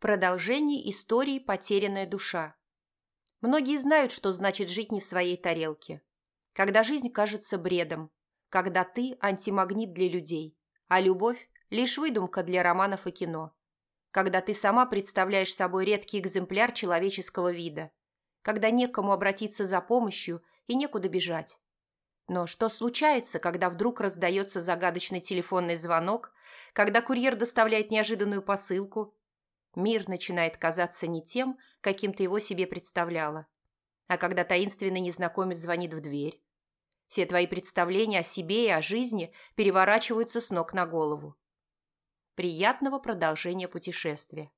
Продолжение истории «Потерянная душа». Многие знают, что значит жить не в своей тарелке. Когда жизнь кажется бредом, когда ты – антимагнит для людей, а любовь – лишь выдумка для романов и кино. Когда ты сама представляешь собой редкий экземпляр человеческого вида. Когда некому обратиться за помощью и некуда бежать. Но что случается, когда вдруг раздается загадочный телефонный звонок, когда курьер доставляет неожиданную посылку – Мир начинает казаться не тем, каким ты его себе представляла. А когда таинственный незнакомец звонит в дверь, все твои представления о себе и о жизни переворачиваются с ног на голову. Приятного продолжения путешествия.